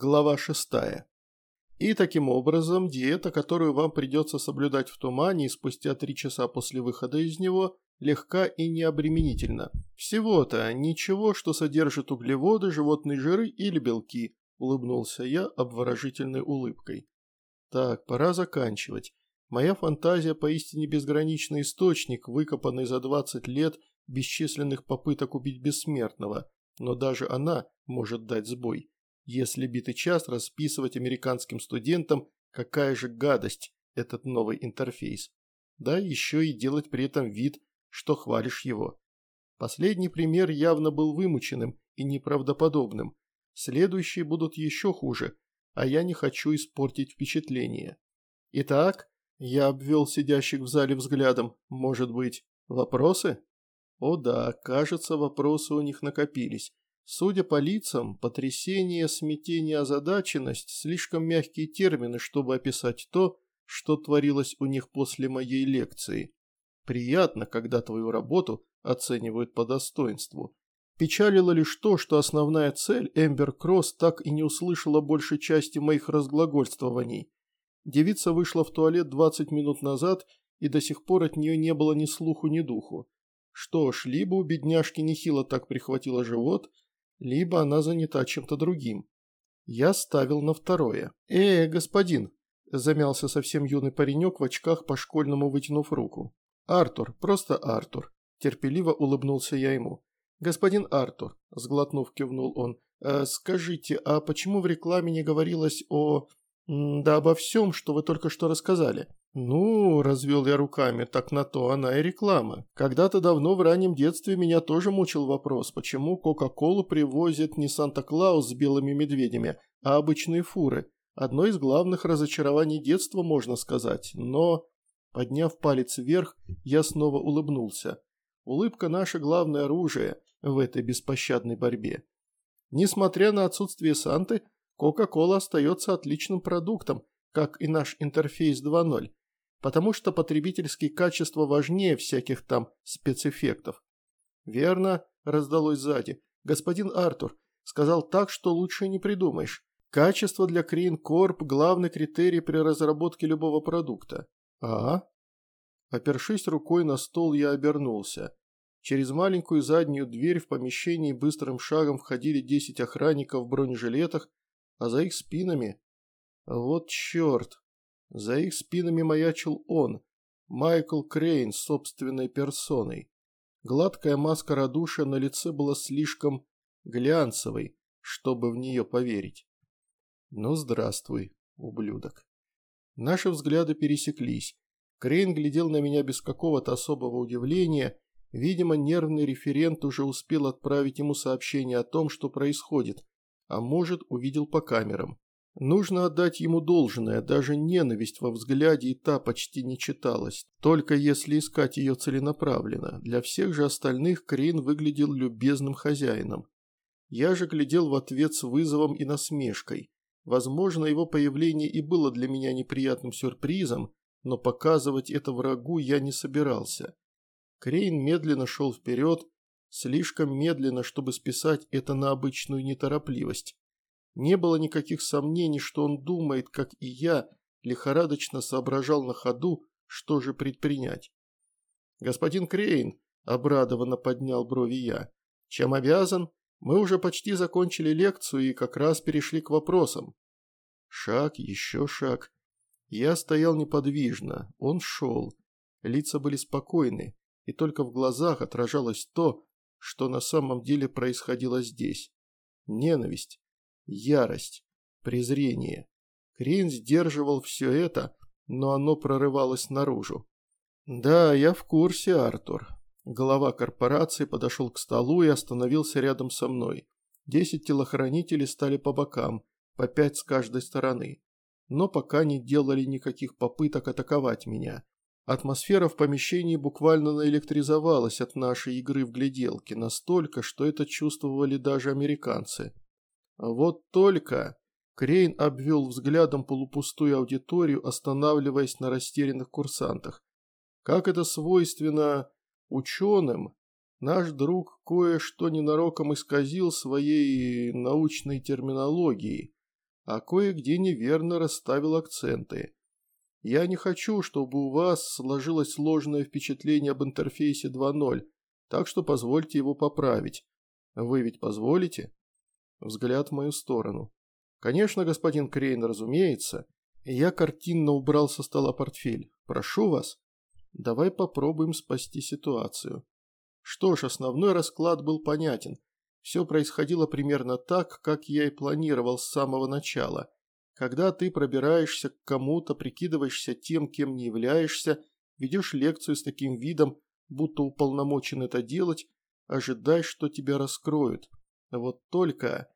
Глава 6. И таким образом, диета, которую вам придется соблюдать в тумане и спустя три часа после выхода из него, легка и необременительна. Всего-то ничего, что содержит углеводы, животные жиры или белки, улыбнулся я обворожительной улыбкой. Так, пора заканчивать. Моя фантазия поистине безграничный источник, выкопанный за 20 лет бесчисленных попыток убить бессмертного, но даже она может дать сбой если битый час расписывать американским студентам, какая же гадость этот новый интерфейс. Да еще и делать при этом вид, что хвалишь его. Последний пример явно был вымученным и неправдоподобным. Следующие будут еще хуже, а я не хочу испортить впечатление. Итак, я обвел сидящих в зале взглядом. Может быть, вопросы? О да, кажется, вопросы у них накопились. Судя по лицам, потрясение, смятение, озадаченность – слишком мягкие термины, чтобы описать то, что творилось у них после моей лекции. Приятно, когда твою работу оценивают по достоинству. Печалило лишь то, что основная цель Эмбер Кросс так и не услышала большей части моих разглагольствований. Девица вышла в туалет 20 минут назад, и до сих пор от нее не было ни слуху, ни духу. Что ж, либо у бедняжки нехило так прихватило живот – либо она занята чем-то другим. Я ставил на второе. «Э, господин!» – замялся совсем юный паренек в очках по-школьному вытянув руку. «Артур, просто Артур!» – терпеливо улыбнулся я ему. «Господин Артур», – сглотнув, кивнул он, э, – «скажите, а почему в рекламе не говорилось о... да обо всем, что вы только что рассказали?» «Ну, – развел я руками, – так на то она и реклама. Когда-то давно в раннем детстве меня тоже мучил вопрос, почему Кока-Колу привозят не Санта-Клаус с белыми медведями, а обычные фуры. Одно из главных разочарований детства, можно сказать, но...» Подняв палец вверх, я снова улыбнулся. Улыбка – наше главное оружие в этой беспощадной борьбе. Несмотря на отсутствие Санты, Кока-Кола остается отличным продуктом, как и наш интерфейс 2.0 потому что потребительские качества важнее всяких там спецэффектов. «Верно», – раздалось сзади. «Господин Артур сказал так, что лучше не придумаешь. Качество для Крин Корп – главный критерий при разработке любого продукта». «А?» Опершись рукой на стол, я обернулся. Через маленькую заднюю дверь в помещении быстрым шагом входили десять охранников в бронежилетах, а за их спинами... Вот черт! За их спинами маячил он, Майкл Крейн собственной персоной. Гладкая маска радушия на лице была слишком глянцевой, чтобы в нее поверить. Ну, здравствуй, ублюдок. Наши взгляды пересеклись. Крейн глядел на меня без какого-то особого удивления. Видимо, нервный референт уже успел отправить ему сообщение о том, что происходит, а может, увидел по камерам. Нужно отдать ему должное, даже ненависть во взгляде и та почти не читалась, только если искать ее целенаправленно. Для всех же остальных Крейн выглядел любезным хозяином. Я же глядел в ответ с вызовом и насмешкой. Возможно, его появление и было для меня неприятным сюрпризом, но показывать это врагу я не собирался. Крейн медленно шел вперед, слишком медленно, чтобы списать это на обычную неторопливость. Не было никаких сомнений, что он думает, как и я, лихорадочно соображал на ходу, что же предпринять. «Господин Крейн», – обрадованно поднял брови я, – «чем обязан? Мы уже почти закончили лекцию и как раз перешли к вопросам». Шаг, еще шаг. Я стоял неподвижно, он шел. Лица были спокойны, и только в глазах отражалось то, что на самом деле происходило здесь. Ненависть, ярость, презрение. Крин сдерживал все это, но оно прорывалось наружу. «Да, я в курсе, Артур». Глава корпорации подошел к столу и остановился рядом со мной. Десять телохранителей стали по бокам, по пять с каждой стороны. Но пока не делали никаких попыток атаковать меня. Атмосфера в помещении буквально наэлектризовалась от нашей игры в гляделки, настолько, что это чувствовали даже американцы. Вот только... Крейн обвел взглядом полупустую аудиторию, останавливаясь на растерянных курсантах. Как это свойственно ученым, наш друг кое-что ненароком исказил своей научной терминологией. а кое-где неверно расставил акценты. Я не хочу, чтобы у вас сложилось сложное впечатление об интерфейсе 2.0, так что позвольте его поправить. Вы ведь позволите? Взгляд в мою сторону. Конечно, господин Крейн, разумеется. Я картинно убрал со стола портфель. Прошу вас. Давай попробуем спасти ситуацию. Что ж, основной расклад был понятен. Все происходило примерно так, как я и планировал с самого начала. Когда ты пробираешься к кому-то, прикидываешься тем, кем не являешься, ведешь лекцию с таким видом, будто уполномочен это делать, ожидай, что тебя раскроют. Вот только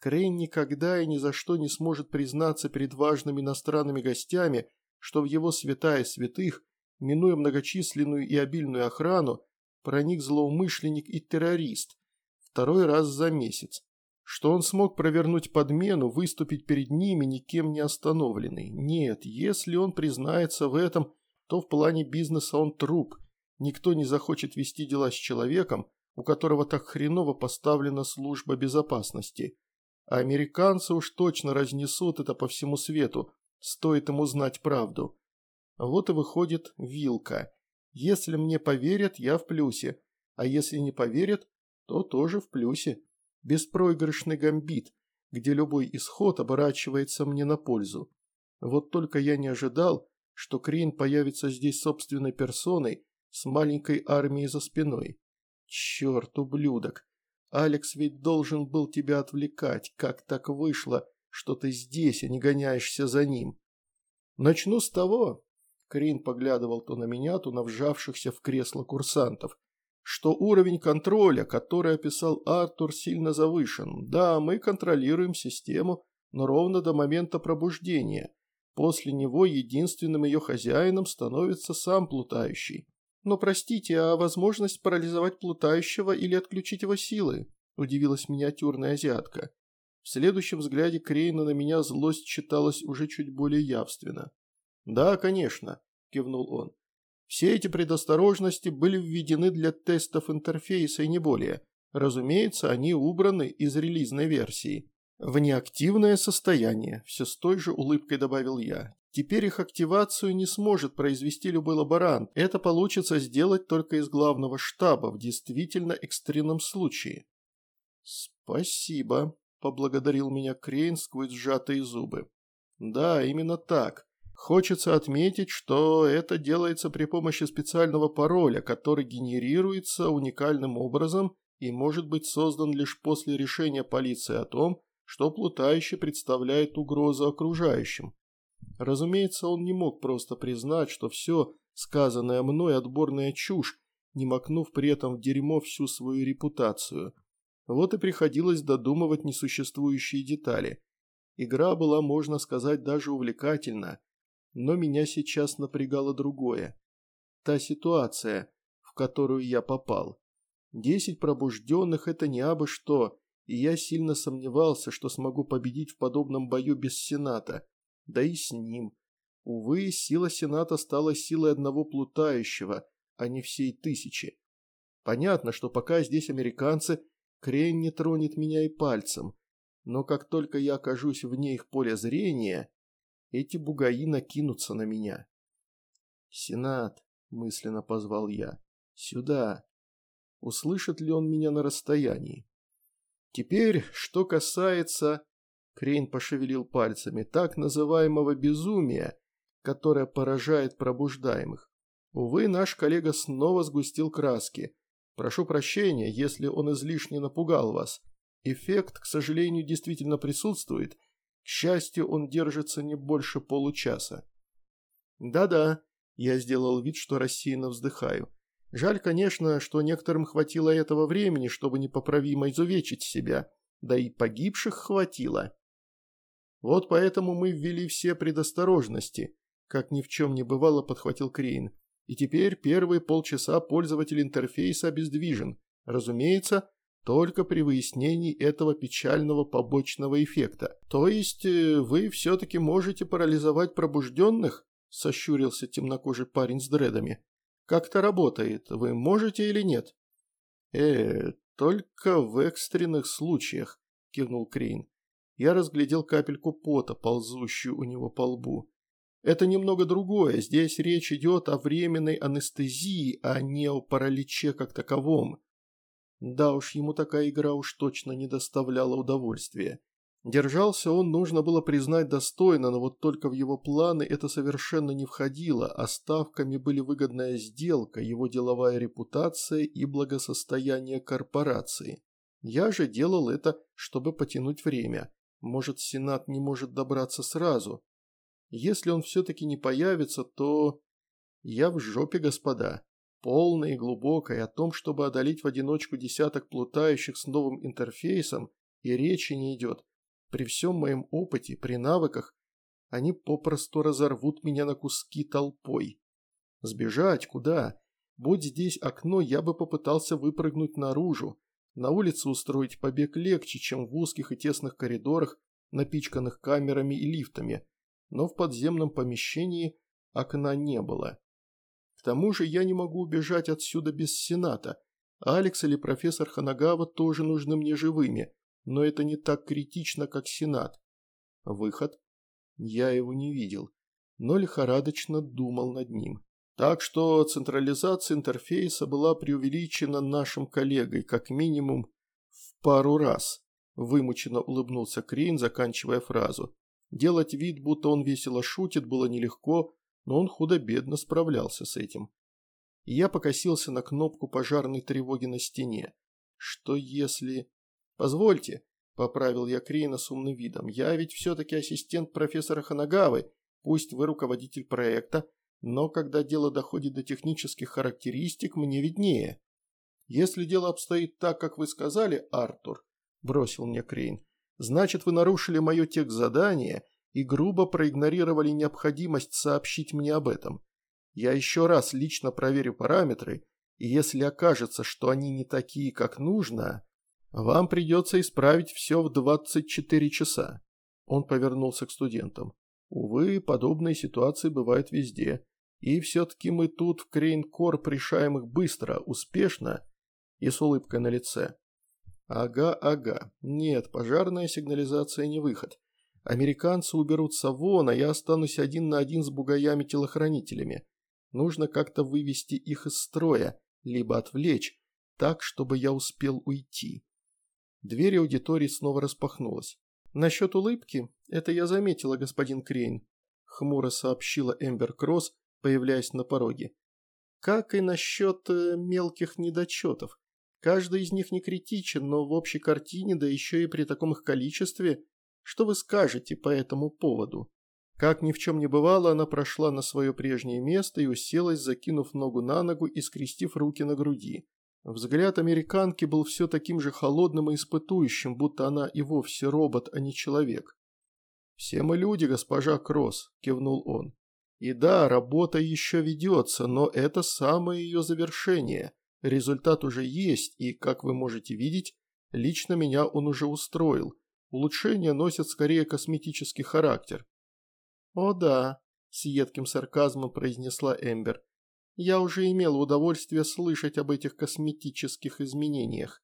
Крейн никогда и ни за что не сможет признаться перед важными иностранными гостями, что в его святая святых, минуя многочисленную и обильную охрану, проник злоумышленник и террорист, второй раз за месяц, что он смог провернуть подмену, выступить перед ними никем не остановленный. Нет, если он признается в этом, то в плане бизнеса он труп. Никто не захочет вести дела с человеком, у которого так хреново поставлена служба безопасности. А американцы уж точно разнесут это по всему свету, стоит ему знать правду. Вот и выходит вилка. Если мне поверят, я в плюсе, а если не поверят, то тоже в плюсе. Беспроигрышный гамбит, где любой исход оборачивается мне на пользу. Вот только я не ожидал, что Крейн появится здесь собственной персоной с маленькой армией за спиной. Черт, ублюдок. Алекс ведь должен был тебя отвлекать. Как так вышло, что ты здесь, а не гоняешься за ним? Начну с того. Крейн поглядывал то на меня, то на вжавшихся в кресло курсантов что уровень контроля, который описал Артур, сильно завышен. Да, мы контролируем систему, но ровно до момента пробуждения. После него единственным ее хозяином становится сам плутающий. Но простите, а возможность парализовать плутающего или отключить его силы? Удивилась миниатюрная азиатка. В следующем взгляде Крейна на меня злость читалась уже чуть более явственно. «Да, конечно», – кивнул он. Все эти предосторожности были введены для тестов интерфейса и не более. Разумеется, они убраны из релизной версии. В неактивное состояние, все с той же улыбкой добавил я. Теперь их активацию не сможет произвести любой лаборант. Это получится сделать только из главного штаба в действительно экстренном случае. Спасибо, поблагодарил меня Крейн сквозь сжатые зубы. Да, именно так. Хочется отметить, что это делается при помощи специального пароля, который генерируется уникальным образом и может быть создан лишь после решения полиции о том, что плутающий представляет угрозу окружающим. Разумеется, он не мог просто признать, что все, сказанное мной, отборная чушь, не макнув при этом в дерьмо всю свою репутацию. Вот и приходилось додумывать несуществующие детали. Игра была, можно сказать, даже увлекательна – но меня сейчас напрягало другое. Та ситуация, в которую я попал. Десять пробужденных – это не абы что, и я сильно сомневался, что смогу победить в подобном бою без Сената. Да и с ним. Увы, сила Сената стала силой одного плутающего, а не всей тысячи. Понятно, что пока здесь американцы, Крейн не тронет меня и пальцем. Но как только я окажусь вне их поля зрения, эти бугаи накинутся на меня. «Сенат», – мысленно позвал я, – «сюда». Услышит ли он меня на расстоянии? Теперь, что касается... Крейн пошевелил пальцами, так называемого безумия, которое поражает пробуждаемых. Увы, наш коллега снова сгустил краски. Прошу прощения, если он излишне напугал вас. Эффект, к сожалению, действительно присутствует, к счастью, он держится не больше получаса. Да-да, я сделал вид, что рассеянно вздыхаю. Жаль, конечно, что некоторым хватило этого времени, чтобы непоправимо изувечить себя, да и погибших хватило. Вот поэтому мы ввели все предосторожности, как ни в чем не бывало, подхватил Крейн. И теперь первые полчаса пользователь интерфейса обездвижен. Разумеется, только при выяснении этого печального побочного эффекта. То есть э, вы все-таки можете парализовать пробужденных? Сощурился темнокожий парень с дредами. Как это работает? Вы можете или нет? Э, только в экстренных случаях, кивнул Крейн. Я разглядел капельку пота, ползущую у него по лбу. Это немного другое, здесь речь идет о временной анестезии, а не о параличе как таковом. Да уж, ему такая игра уж точно не доставляла удовольствия. Держался он, нужно было признать, достойно, но вот только в его планы это совершенно не входило, а ставками были выгодная сделка, его деловая репутация и благосостояние корпорации. Я же делал это, чтобы потянуть время. Может, Сенат не может добраться сразу, если он все-таки не появится, то... Я в жопе, господа. Полной и глубокой о том, чтобы одолеть в одиночку десяток плутающих с новым интерфейсом, и речи не идет. При всем моем опыте, при навыках, они попросту разорвут меня на куски толпой. Сбежать куда? Будь здесь окно, я бы попытался выпрыгнуть наружу. На улице устроить побег легче, чем в узких и тесных коридорах, напичканных камерами и лифтами но в подземном помещении окна не было. К тому же я не могу убежать отсюда без Сената. Алекс или профессор Ханагава тоже нужны мне живыми, но это не так критично, как Сенат. Выход? Я его не видел, но лихорадочно думал над ним. Так что централизация интерфейса была преувеличена нашим коллегой, как минимум в пару раз. Вымученно улыбнулся Крейн, заканчивая фразу. Делать вид, будто он весело шутит, было нелегко, но он худо-бедно справлялся с этим. Я покосился на кнопку пожарной тревоги на стене. Что если... «Позвольте», – поправил я Крейна с умным видом, – «я ведь все-таки ассистент профессора Ханагавы, пусть вы руководитель проекта, но когда дело доходит до технических характеристик, мне виднее». «Если дело обстоит так, как вы сказали, Артур», – бросил мне Крейн, Значит, вы нарушили мое текст задания и грубо проигнорировали необходимость сообщить мне об этом. Я еще раз лично проверю параметры, и если окажется, что они не такие, как нужно, вам придется исправить все в 24 часа. Он повернулся к студентам. Увы, подобные ситуации бывают везде. И все-таки мы тут в Крейнкорп решаем их быстро, успешно и с улыбкой на лице. Ага, ага. Нет, пожарная сигнализация не выход. Американцы уберутся вон, а я останусь один на один с бугаями-телохранителями. Нужно как-то вывести их из строя, либо отвлечь, так, чтобы я успел уйти. Дверь аудитории снова распахнулась. «Насчет улыбки? Это я заметила, господин Крейн», – хмуро сообщила Эмбер Кросс, появляясь на пороге. «Как и насчет э, мелких недочетов. Каждый из них не критичен, но в общей картине, да еще и при таком их количестве, что вы скажете по этому поводу? Как ни в чем не бывало, она прошла на свое прежнее место и уселась, закинув ногу на ногу и скрестив руки на груди. Взгляд американки был все таким же холодным и испытующим, будто она и вовсе робот, а не человек. «Все мы люди, госпожа Кросс», – кивнул он. «И да, работа еще ведется, но это самое ее завершение – Результат уже есть, и, как вы можете видеть, лично меня он уже устроил. Улучшения носят скорее косметический характер. «О да», – с едким сарказмом произнесла Эмбер. «Я уже имел удовольствие слышать об этих косметических изменениях.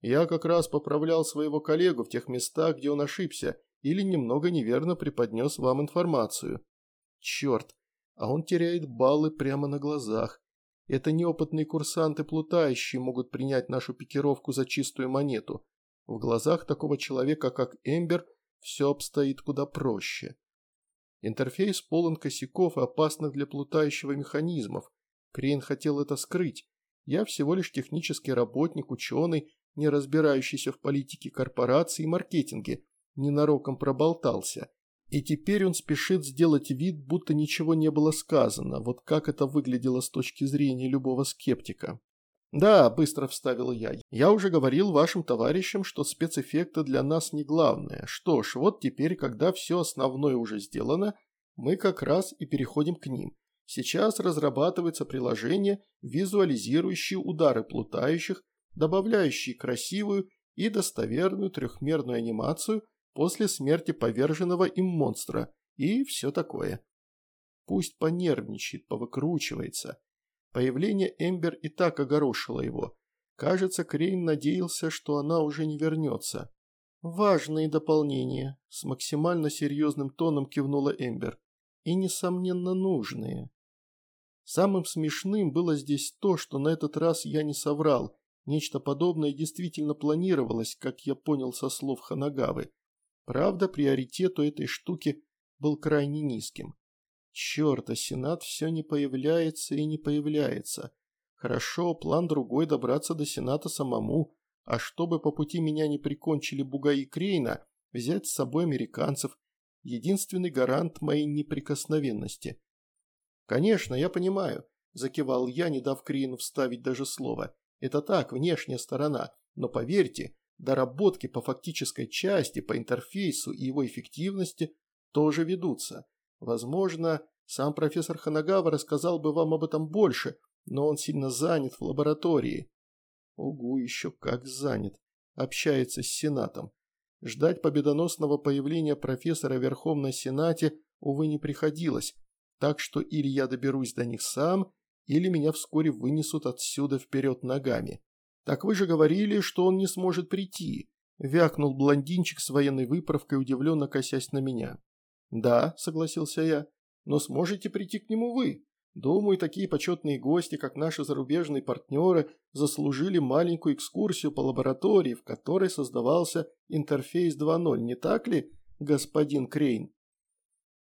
Я как раз поправлял своего коллегу в тех местах, где он ошибся, или немного неверно преподнес вам информацию. Черт, а он теряет баллы прямо на глазах. Это неопытные курсанты плутающие могут принять нашу пикировку за чистую монету. В глазах такого человека, как Эмбер, все обстоит куда проще. Интерфейс полон косяков и опасных для плутающего механизмов. Крейн хотел это скрыть. Я всего лишь технический работник, ученый, не разбирающийся в политике корпорации и маркетинге, ненароком проболтался. И теперь он спешит сделать вид, будто ничего не было сказано, вот как это выглядело с точки зрения любого скептика. «Да», – быстро вставил я, – «я уже говорил вашим товарищам, что спецэффекты для нас не главное. Что ж, вот теперь, когда все основное уже сделано, мы как раз и переходим к ним. Сейчас разрабатывается приложение, визуализирующее удары плутающих, добавляющие красивую и достоверную трехмерную анимацию – после смерти поверженного им монстра и все такое. Пусть понервничает, повыкручивается. Появление Эмбер и так огорошило его. Кажется, Крейн надеялся, что она уже не вернется. «Важные дополнения», – с максимально серьезным тоном кивнула Эмбер. «И, несомненно, нужные». Самым смешным было здесь то, что на этот раз я не соврал. Нечто подобное действительно планировалось, как я понял со слов Ханагавы. Правда, приоритет у этой штуки был крайне низким. Черт, а Сенат все не появляется и не появляется. Хорошо, план другой добраться до Сената самому, а чтобы по пути меня не прикончили Буга и Крейна, взять с собой американцев, единственный гарант моей неприкосновенности. Конечно, я понимаю, закивал я, не дав Крейну вставить даже слово. Это так, внешняя сторона, но поверьте, доработки по фактической части, по интерфейсу и его эффективности тоже ведутся. Возможно, сам профессор Ханагава рассказал бы вам об этом больше, но он сильно занят в лаборатории. Угу, еще как занят. Общается с Сенатом. Ждать победоносного появления профессора верхом на Сенате, увы, не приходилось. Так что или я доберусь до них сам, или меня вскоре вынесут отсюда вперед ногами. Так вы же говорили, что он не сможет прийти. Вякнул блондинчик с военной выправкой, удивленно косясь на меня. «Да», – согласился я, – «но сможете прийти к нему вы. Думаю, такие почетные гости, как наши зарубежные партнеры, заслужили маленькую экскурсию по лаборатории, в которой создавался интерфейс 2.0, не так ли, господин Крейн?»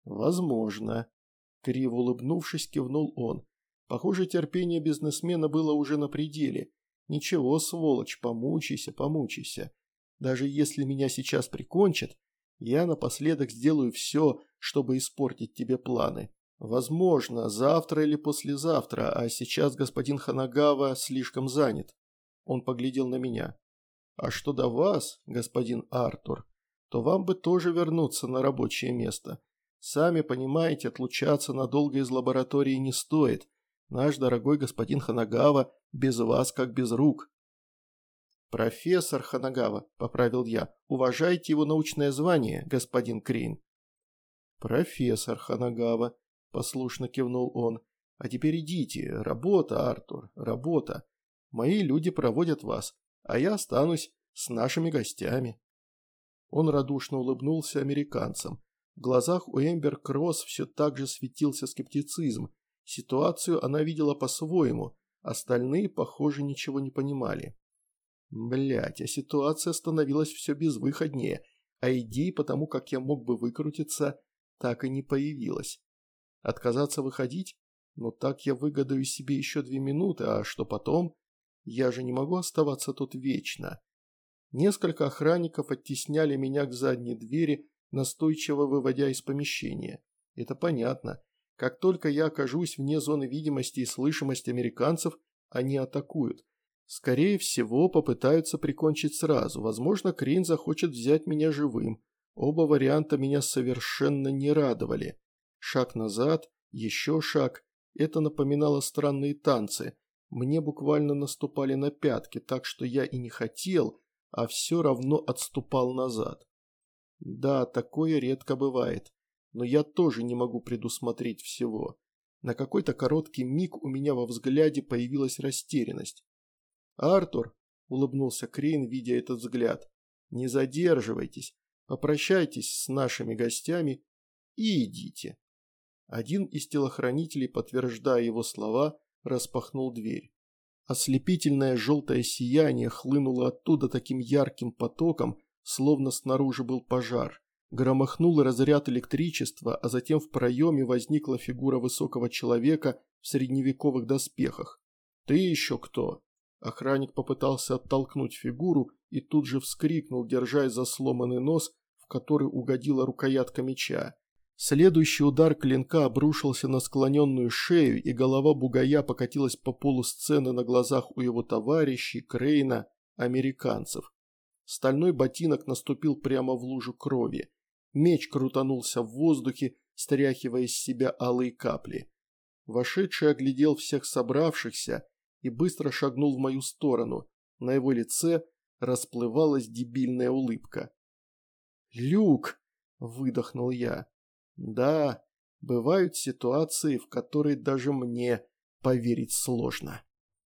«Возможно», – криво улыбнувшись, кивнул он. Похоже, терпение бизнесмена было уже на пределе. «Ничего, сволочь, помучайся, помучайся. Даже если меня сейчас прикончат, я напоследок сделаю все, чтобы испортить тебе планы. Возможно, завтра или послезавтра, а сейчас господин Ханагава слишком занят. Он поглядел на меня. А что до вас, господин Артур, то вам бы тоже вернуться на рабочее место. Сами понимаете, отлучаться надолго из лаборатории не стоит. Наш дорогой господин Ханагава без вас как без рук. «Профессор Ханагава», – поправил я, – «уважайте его научное звание, господин Крин». «Профессор Ханагава», – послушно кивнул он, – «а теперь идите, работа, Артур, работа. Мои люди проводят вас, а я останусь с нашими гостями». Он радушно улыбнулся американцам. В глазах у Эмбер Кросс все так же светился скептицизм. Ситуацию она видела по-своему, остальные, похоже, ничего не понимали. Блять, а ситуация становилась все безвыходнее, а идей по тому, как я мог бы выкрутиться, так и не появилось. Отказаться выходить? Но так я выгадаю себе еще две минуты, а что потом? Я же не могу оставаться тут вечно. Несколько охранников оттесняли меня к задней двери, настойчиво выводя из помещения. Это понятно. Как только я окажусь вне зоны видимости и слышимости американцев, они атакуют. Скорее всего, попытаются прикончить сразу. Возможно, Крин захочет взять меня живым. Оба варианта меня совершенно не радовали. Шаг назад, еще шаг. Это напоминало странные танцы. Мне буквально наступали на пятки, так что я и не хотел, а все равно отступал назад. Да, такое редко бывает. Но я тоже не могу предусмотреть всего. На какой-то короткий миг у меня во взгляде появилась растерянность. «Артур», – улыбнулся Крейн, видя этот взгляд, – «не задерживайтесь, попрощайтесь с нашими гостями и идите». Один из телохранителей, подтверждая его слова, распахнул дверь. Ослепительное желтое сияние хлынуло оттуда таким ярким потоком, словно снаружи был пожар. Громыхнул разряд электричества, а затем в проеме возникла фигура высокого человека в средневековых доспехах. «Ты еще кто?» Охранник попытался оттолкнуть фигуру и тут же вскрикнул, держась за сломанный нос, в который угодила рукоятка меча. Следующий удар клинка обрушился на склоненную шею, и голова бугая покатилась по полу сцены на глазах у его товарищей, Крейна, американцев. Стальной ботинок наступил прямо в лужу крови. Меч крутанулся в воздухе, стряхивая из себя алые капли. Вошедший оглядел всех собравшихся и быстро шагнул в мою сторону. На его лице расплывалась дебильная улыбка. «Люк!» – выдохнул я. «Да, бывают ситуации, в которые даже мне поверить сложно».